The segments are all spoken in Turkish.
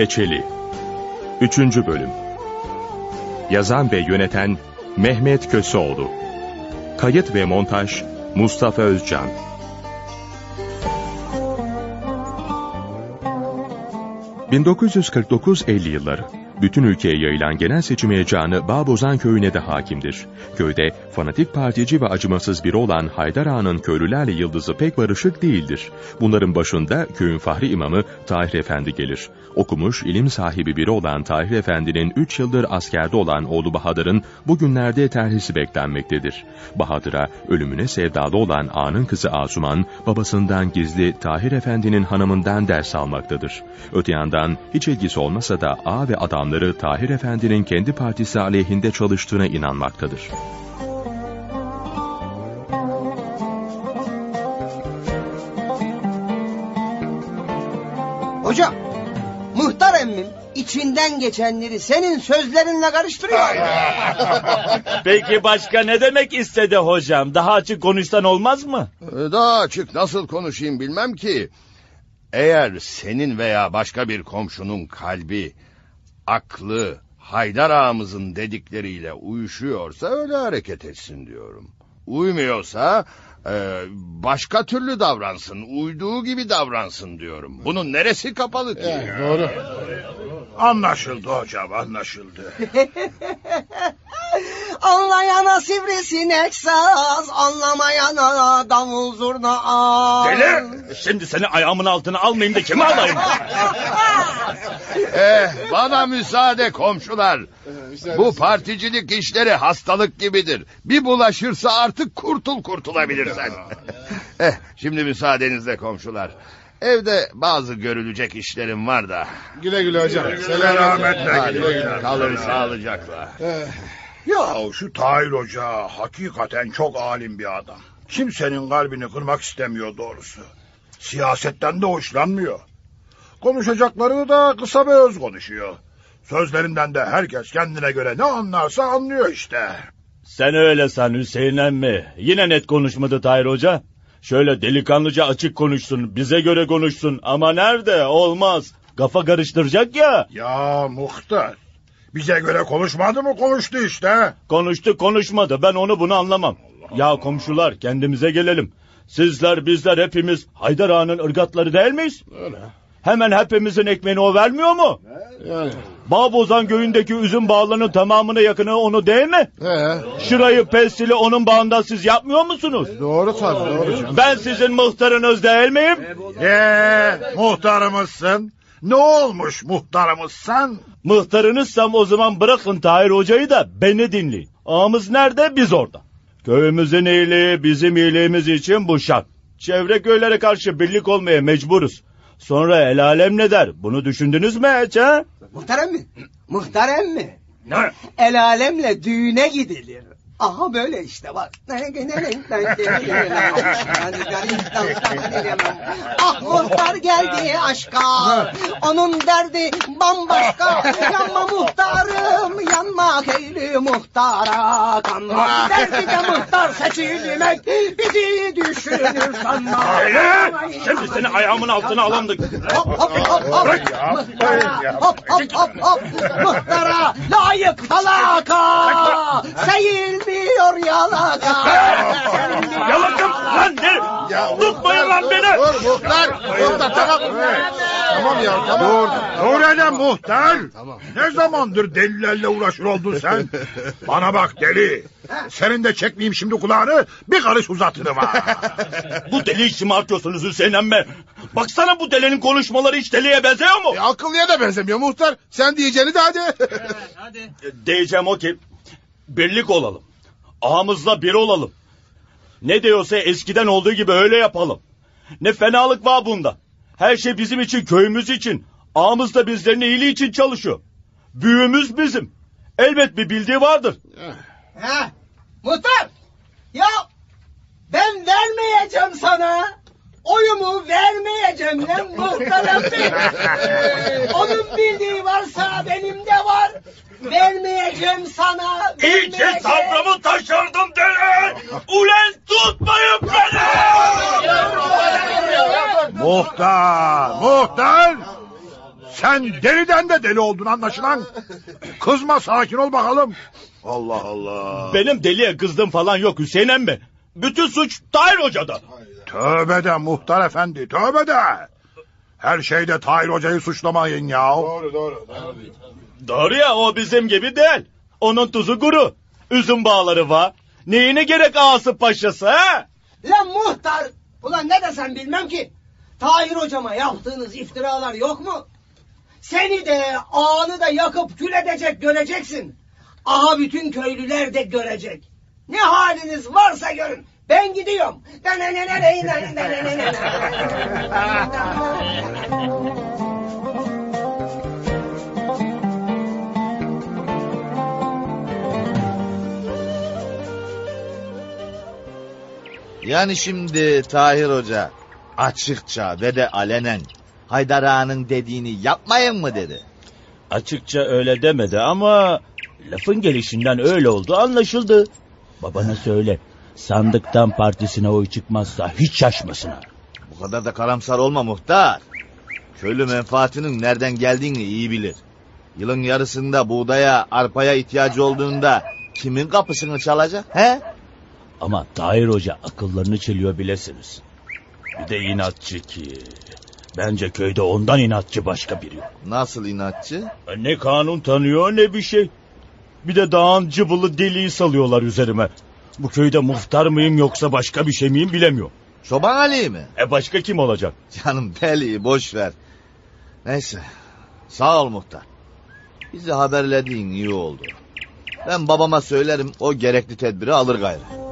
Peçeli. 3. Bölüm. Yazan ve yöneten Mehmet Köseoğlu. Kayıt ve montaj Mustafa Özcan. 1949-50 yılları bütün ülkeye yayılan genel seçim heyecanı Bağbozan köyüne de hakimdir. Köyde fanatik partici ve acımasız biri olan Haydar Ağa'nın köylülerle yıldızı pek barışık değildir. Bunların başında köyün fahri imamı Tahir Efendi gelir. Okumuş, ilim sahibi biri olan Tahir Efendi'nin 3 yıldır askerde olan oğlu Bahadır'ın bugünlerde terhisi beklenmektedir. Bahadır'a ölümüne sevdalı olan Ağa'nın kızı Asuman, babasından gizli Tahir Efendi'nin hanımından ders almaktadır. Öte yandan hiç ilgisi olmasa da Ağa ve adamları Tahir Efendi'nin kendi partisi aleyhinde çalıştığına inanmaktadır. Hocam, muhtar emmim içinden geçenleri senin sözlerinle karıştırıyor. Peki başka ne demek istedi hocam? Daha açık konuşsan olmaz mı? Ee, Daha açık nasıl konuşayım bilmem ki. Eğer senin veya başka bir komşunun kalbi, aklı, Haydar ağamızın dedikleriyle uyuşuyorsa öyle hareket etsin diyorum. Uymuyorsa e, başka türlü davransın, uyduğu gibi davransın diyorum. Bunun neresi kapalı ki? Anlaşıldı hocam anlaşıldı. Anlayana sivrisinek saz, anlamayana davul zurna ağız. Deli! Şimdi seni ayağımın altına almayayım da kimi alayım? Eh, bana müsaade komşular. Bu particilik işleri hastalık gibidir. Bir bulaşırsa artık kurtul kurtulabilirsen. eh, şimdi müsaadenizle komşular. Evde bazı görülecek işlerim var da. Güle güle hocam. Selametle Hadi, güle güle. kalın sağlıcakla. Ya şu Tahir Hoca hakikaten çok alim bir adam. Kimsenin kalbini kırmak istemiyor doğrusu. Siyasetten de hoşlanmıyor. Konuşacaklarını da kısa ve öz konuşuyor. Sözlerinden de herkes kendine göre ne anlarsa anlıyor işte. Sen öyle san Hüseyin emmi. Yine net konuşmadı Tahir Hoca. Şöyle delikanlıca açık konuşsun, bize göre konuşsun. Ama nerede? Olmaz. Kafa karıştıracak ya. Ya muhtar. Bize göre konuşmadı mı konuştu işte. Konuştu konuşmadı. Ben onu bunu anlamam. Ya komşular kendimize gelelim. Sizler bizler hepimiz Haydar Ağa'nın ırgatları değil miyiz? Öyle. Hemen hepimizin ekmeğini o vermiyor mu? Yani. Bağbozan köyündeki üzüm bağlarının tamamına yakını onu değil mi? He, Şırayı pestili onun bağında siz yapmıyor musunuz? doğru tabii doğru. Ben sizin muhtarınız değil miyim? Ee, muhtarımızsın. Ne olmuş muhtarımızsan? Muhtarınızsam o zaman bırakın Tahir Hoca'yı da beni dinleyin. Ağamız nerede biz orada. Köyümüzün iyiliği bizim iyiliğimiz için bu şart. Çevre köylere karşı birlik olmaya mecburuz. Sonra el alem ne der? Bunu düşündünüz mü hiç ha? Muhtar emmi, muhtar emmi. Ne? El alemle düğüne gidilir. Aha böyle işte bak. ah muhtar geldi aşka. Onun derdi bambaşka. Yanma muhtarım yanma köylü muhtara kanma. Derdi de muhtar seçilmek bizi düşünür sanma. Öyle! Şimdi seni ayağımın altına alamdık. Hop hop hop hop. Muhtara hop hop hop hop. Muhtara layık falaka. Seyilmiyor yalaka. Yalakım lan ne? Tutmayın lan beni. Dur muhtar. Muhtar tamam. Tamam ya tamam. Dur, dur hele muhtar. Ne zamandır delilerle uğraşır oldun sen? Bana bak deli. Senin de çekmeyeyim şimdi kulağını bir karış uzatırım ha. Bu deliyi şımartıyorsunuz Hüseyin emmi. Baksana bu delinin konuşmaları hiç deliye benziyor mu? Akıllıya da benzemiyor muhtar. Sen diyeceğini de hadi. Diyeceğim o ki birlik olalım. Ağamızla bir olalım. Ne diyorsa eskiden olduğu gibi öyle yapalım. Ne fenalık var bunda. Her şey bizim için, köyümüz için. Ağamız da bizlerin iyiliği için çalışıyor. Büyüğümüz bizim. Elbet bir bildiği vardır. Ha, muhtar. Ya ben vermeyeceğim sana. Oyumu vermeyeceğim lan muhtarım. Onun bildiği varsa benim de var. Vermeyeceğim sana. Vermeyeceğim. sabrımı taşırdım deli. Ulen tutmayın beni. muhtar, muhtar. Sen Sen deliden de deli oldun anlaşılan. Kızma sakin ol bakalım. Allah Allah. Benim deliye kızdım falan yok Hüseyin emmi. Bütün suç Tahir Hoca'da. Tövbe de muhtar efendi tövbe de. Her şeyde Tahir Hoca'yı suçlamayın ya. Doğru ya o bizim gibi değil. Onun tuzu kuru. Üzüm bağları var. Neyine gerek ağası paşası ha? Lan muhtar. Ulan ne desem bilmem ki. Tahir hocama yaptığınız iftiralar yok mu? Seni de ağanı da yakıp kül edecek göreceksin. Aha bütün köylüler de görecek. Ne haliniz varsa görün. Ben gidiyorum. Yani şimdi Tahir Hoca açıkça ve de alenen Haydar Ağa'nın dediğini yapmayın mı dedi. Açıkça öyle demedi ama lafın gelişinden öyle oldu anlaşıldı. Babana söyle. Sandıktan partisine oy çıkmazsa hiç şaşmasınlar. Bu kadar da karamsar olma muhtar. Köylü menfaatinin nereden geldiğini iyi bilir. Yılın yarısında buğdaya, arpaya ihtiyacı olduğunda kimin kapısını çalacak? He? Ama Tahir Hoca akıllarını çeliyor bilesiniz. Bir de inatçı ki. Bence köyde ondan inatçı başka biri yok. Nasıl inatçı? Ne kanun tanıyor ne bir şey. Bir de dağın cıvılı deliği salıyorlar üzerime. Bu köyde muhtar mıyım yoksa başka bir şey miyim bilemiyorum. Çoban Ali mi? E başka kim olacak? Canım deli boş ver. Neyse. Sağ ol muhtar. Bizi haberlediğin iyi oldu. Ben babama söylerim o gerekli tedbiri alır gayrı.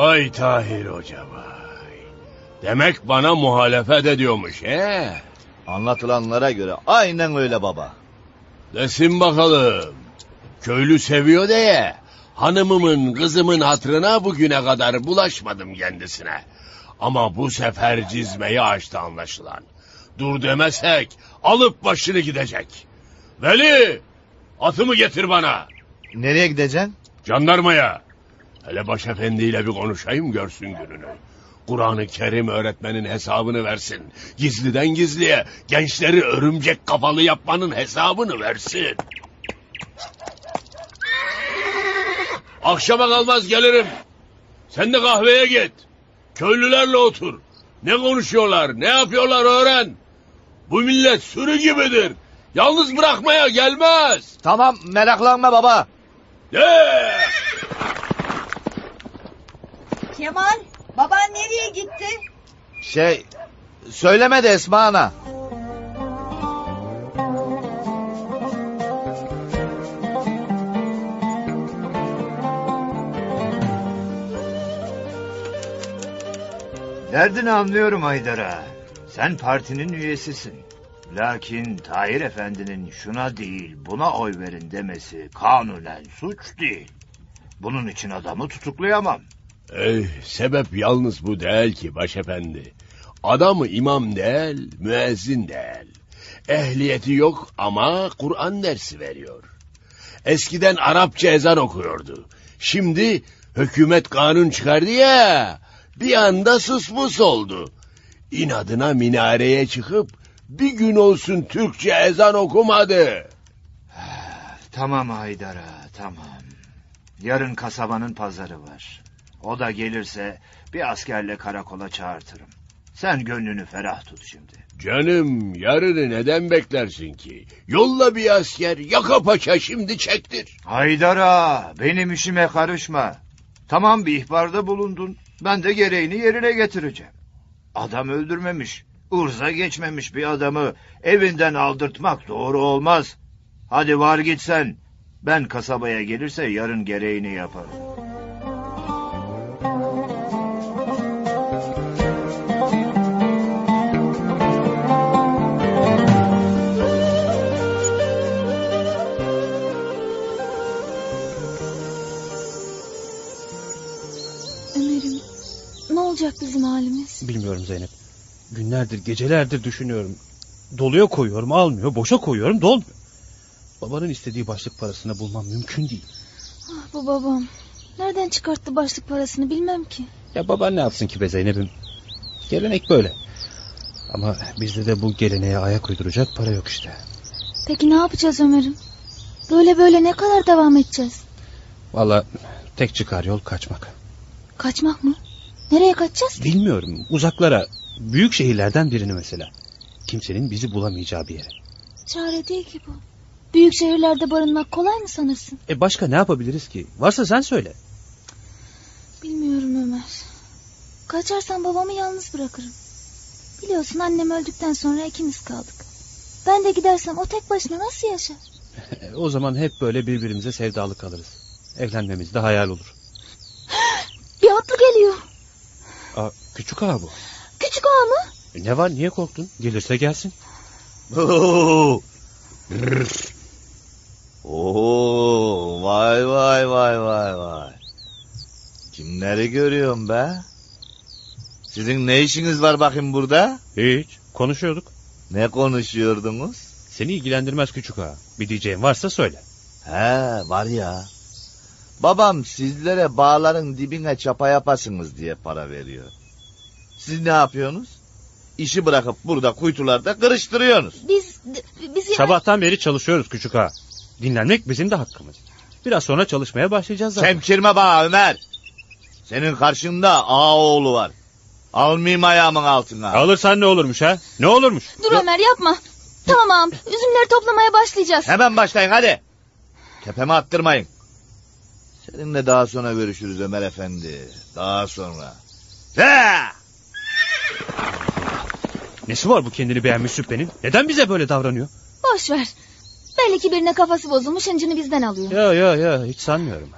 Vay Tahir Hoca vay. Demek bana muhalefet ediyormuş he? Anlatılanlara göre aynen öyle baba. Desin bakalım. Köylü seviyor diye. Hanımımın kızımın hatırına bugüne kadar bulaşmadım kendisine. Ama bu sefer cizmeyi açtı anlaşılan. Dur demesek alıp başını gidecek. Veli atımı getir bana. Nereye gideceksin? Jandarmaya. Hele başefendiyle bir konuşayım görsün gününü. Kur'an-ı Kerim öğretmenin hesabını versin. Gizliden gizliye gençleri örümcek kafalı yapmanın hesabını versin. Akşama kalmaz gelirim. Sen de kahveye git. Köylülerle otur. Ne konuşuyorlar, ne yapıyorlar öğren. Bu millet sürü gibidir. Yalnız bırakmaya gelmez. Tamam meraklanma baba. De! Kemal, baban nereye gitti? Şey söylemedi Esma ana. Derdini anlıyorum Haydar'a. Sen partinin üyesisin. Lakin Tahir Efendi'nin şuna değil buna oy verin demesi kanunen suç değil. Bunun için adamı tutuklayamam. Ey, sebep yalnız bu değil ki başefendi. Adamı imam değil, müezzin değil. Ehliyeti yok ama Kur'an dersi veriyor. Eskiden Arapça ezan okuyordu. Şimdi hükümet kanun çıkardı ya, bir anda susmus oldu. İnadına minareye çıkıp bir gün olsun Türkçe ezan okumadı. Tamam Haydar'a tamam. Yarın kasabanın pazarı var. O da gelirse bir askerle karakola çağırtırım. Sen gönlünü ferah tut şimdi. Canım yarını neden beklersin ki? Yolla bir asker yaka paça şimdi çektir. Haydar'a benim işime karışma. Tamam bir ihbarda bulundun. Ben de gereğini yerine getireceğim. Adam öldürmemiş, ırza geçmemiş bir adamı evinden aldırtmak doğru olmaz. Hadi var git sen. Ben kasabaya gelirse yarın gereğini yaparım. Bizim halimiz? Bilmiyorum Zeynep. Günlerdir, gecelerdir düşünüyorum. Doluya koyuyorum, almıyor. Boşa koyuyorum, dolmuyor. Babanın istediği başlık parasını bulmam mümkün değil. Ah bu babam. Nereden çıkarttı başlık parasını bilmem ki. Ya baban ne yapsın ki be Zeynep'im? Gelenek böyle. Ama bizde de bu geleneğe ayak uyduracak para yok işte. Peki ne yapacağız Ömer'im? Böyle böyle ne kadar devam edeceğiz? Valla tek çıkar yol kaçmak. Kaçmak mı? Nereye kaçacağız? Bilmiyorum uzaklara büyük şehirlerden birini mesela. Kimsenin bizi bulamayacağı bir yere. Çare değil ki bu. Büyük şehirlerde barınmak kolay mı sanırsın? E başka ne yapabiliriz ki? Varsa sen söyle. Bilmiyorum Ömer. Kaçarsam babamı yalnız bırakırım. Biliyorsun annem öldükten sonra ikimiz kaldık. Ben de gidersem o tek başına nasıl yaşar? O zaman hep böyle birbirimize sevdalı kalırız. Evlenmemiz de hayal olur. Bir atlı geliyor. Aa, küçük ağa bu. Küçük ağa mı? E, ne var niye korktun? Gelirse gelsin. Oo. Oo, vay vay vay vay vay. Kimleri görüyorum be? Sizin ne işiniz var bakayım burada? Hiç. Konuşuyorduk. Ne konuşuyordunuz? Seni ilgilendirmez küçük ağa. Bir diyeceğin varsa söyle. He var ya. Babam sizlere bağların dibine çapa yapasınız diye para veriyor. Siz ne yapıyorsunuz? İşi bırakıp burada kuytularda kırıştırıyorsunuz. Biz, biz yani... Sabahtan beri çalışıyoruz küçük ağa. Dinlenmek bizim de hakkımız. Biraz sonra çalışmaya başlayacağız zaten. Semkirme bana Ömer. Senin karşında ağa oğlu var. Almayayım ayağımın altına. Alırsan ne olurmuş ha? Ne olurmuş? Dur Ömer yapma. Tamam ağam üzümleri toplamaya başlayacağız. Hemen başlayın hadi. Tepeme attırmayın. Seninle daha sonra görüşürüz Ömer Efendi. Daha sonra. He! Nesi var bu kendini beğenmiş süppenin? Neden bize böyle davranıyor? Boş ver. Belli ki birine kafası bozulmuş hıncını bizden alıyor. Ya ya ya hiç sanmıyorum.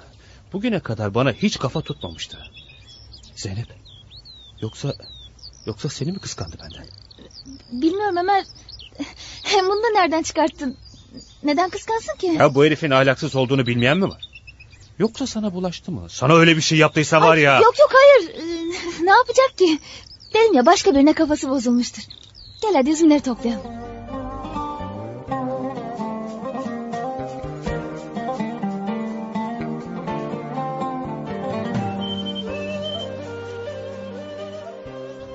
Bugüne kadar bana hiç kafa tutmamıştı. Zeynep. Yoksa yoksa seni mi kıskandı benden? Bilmiyorum Ömer. Hem bunu da nereden çıkarttın? Neden kıskansın ki? Ya bu herifin ahlaksız olduğunu bilmeyen mi var? Yoksa sana bulaştı mı? Sana öyle bir şey yaptıysa var ya. Yok yok hayır. Ee, ne yapacak ki? Dedim ya başka birine kafası bozulmuştur. Gel hadi üzümleri toplayalım.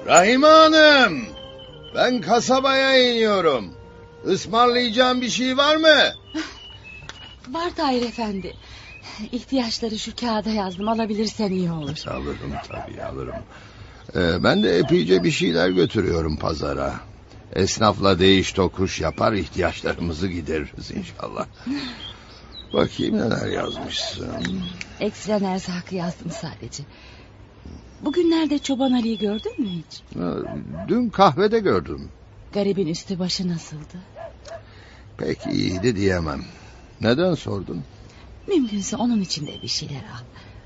Rahime Hanım, ben kasabaya iniyorum. Ismarlayacağım bir şey var mı? Var Tahir Efendi. İhtiyaçları şu kağıda yazdım. Alabilirsen iyi olur. Alırım tabii alırım. Ee, ben de epeyce bir şeyler götürüyorum pazara. Esnafla değiş tokuş yapar ihtiyaçlarımızı gideririz inşallah. Bakayım neler yazmışsın. Ekstren erzakı yazdım sadece. Bugünlerde Çoban Ali'yi gördün mü hiç? Ha, Dün kahvede gördüm. Garibin üstü başı nasıldı? Pek iyiydi diyemem. Neden sordun? Mümkünse onun için de bir şeyler al.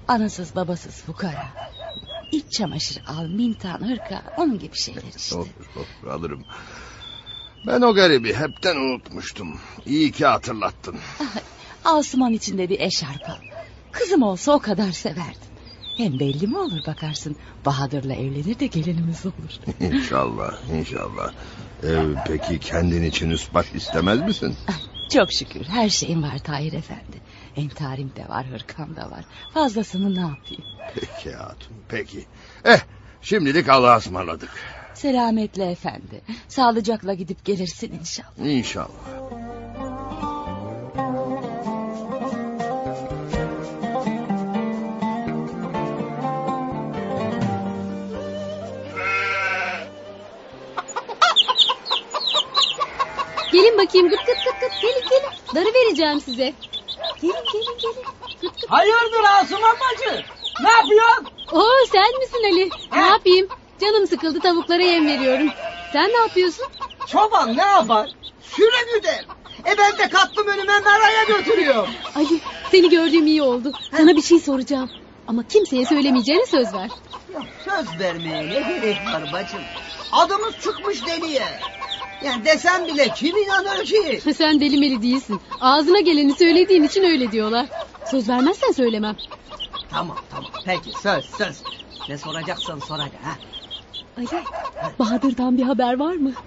Anasız babasız fukara. İç çamaşır al, mintan, hırka, onun gibi şeyler işte. Olur, olur, alırım. Ben o garibi hepten unutmuştum. İyi ki hatırlattın. Asuman için de bir eşarp al. Kızım olsa o kadar severdim. Hem belli mi olur bakarsın. Bahadır'la evlenir de gelinimiz olur. İnşallah, inşallah. Ee, peki kendin için üsbaş istemez misin? Çok şükür her şeyim var Tahir Efendi. Entarim de var, hırkam da var. Fazlasını ne yapayım? Peki hatun, peki. Eh, şimdilik Allah'a ısmarladık. Selametle efendi. Sağlıcakla gidip gelirsin inşallah. İnşallah. Gelin bakayım gıt gıt gıt gıt gelin gelin. Darı vereceğim size. Gelin gelin gelin. Hayırdır Asuman bacı? Ne yapıyorsun? Oo sen misin Ali? Ne yapayım? Canım sıkıldı tavuklara yem veriyorum. Sen ne yapıyorsun? Çoban ne yapar? Süre güder. E ben de kattım önüme meraya götürüyorum. Ali seni gördüğüm iyi oldu. Sana bir şey soracağım. Ama kimseye söylemeyeceğine söz ver. Söz vermeye ne gerek var bacım? Adımız çıkmış deliye. Yani desem bile kim inanır ki? Sen deli meli değilsin. Ağzına geleni söylediğin için öyle diyorlar. Söz vermezsen söylemem. Tamam tamam peki söz söz. Ne soracaksan sor hadi ha. Ali Bahadır'dan bir haber var mı?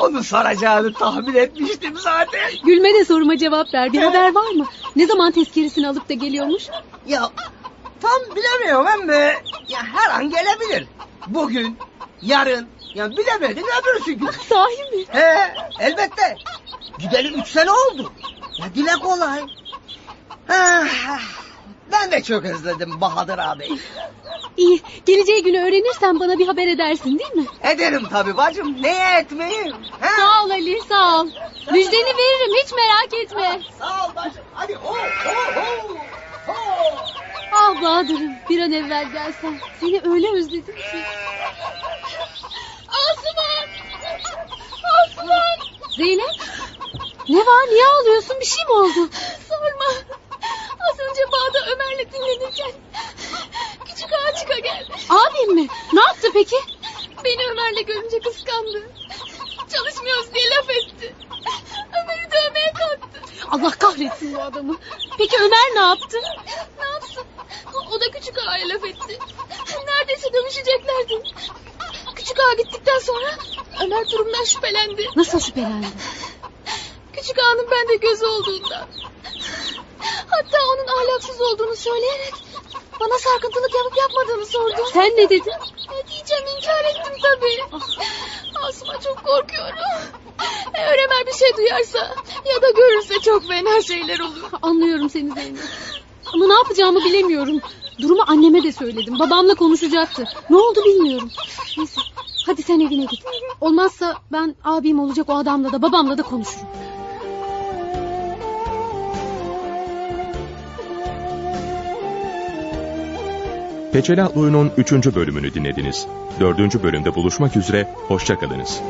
Onu soracağını tahmin etmiştim zaten. Gülme de soruma cevap ver. Bir haber var mı? Ne zaman tezkeresini alıp da geliyormuş? Ya tam bilemiyorum ama ya her an gelebilir. Bugün, yarın, ya bilemedin öbürsü gün. Sahi mi? He, elbette. Gideli üç sene oldu. Ya dile kolay. Ah, ben de çok özledim Bahadır abi. İyi. Geleceği günü öğrenirsen bana bir haber edersin değil mi? Ederim tabii bacım. Neye etmeyeyim? He? Sağ ol Ali sağ ol. Müjdeni veririm hiç merak etme. Sağ ol bacım. Hadi ho ho ho. Ah Bahadır'ım bir an evvel gelsen. Seni öyle özledim ki. Asuman! Asuman! Zeynep! Ne var niye ağlıyorsun bir şey mi oldu? Sorma. Az önce bağda Ömer'le dinlenirken küçük ağa çıka geldi. Abim mi? Ne yaptı peki? Beni Ömer'le görünce kıskandı. Çalışmıyoruz diye laf etti. Ömer'i dövmeye kalktı. Allah kahretsin bu adamı. Peki Ömer ne yaptı? Ne yapsın? O da küçük ağaya laf etti. Neredeyse dövüşeceklerdi. Küçük ağa gittikten sonra Ömer durumdan şüphelendi. Nasıl şüphelendi? Küçük ağanın bende gözü olduğundan. Hatta onun ahlaksız olduğunu söyleyerek bana sarkıntılık yapıp yapmadığını sordu. Sen ne dedin? Ne diyeceğim inkar ettim tabii. Asuma çok korkuyorum. Eğer Ömer bir şey duyarsa ya da görürse çok fena şeyler olur. Anlıyorum seni Zeynep. Ama ne yapacağımı bilemiyorum. Durumu anneme de söyledim. Babamla konuşacaktı. Ne oldu bilmiyorum. Neyse hadi sen evine git. Olmazsa ben abim olacak o adamla da babamla da konuşurum. Peçeli Atlı Oyun'un 3. bölümünü dinlediniz. 4. bölümde buluşmak üzere, hoşçakalınız.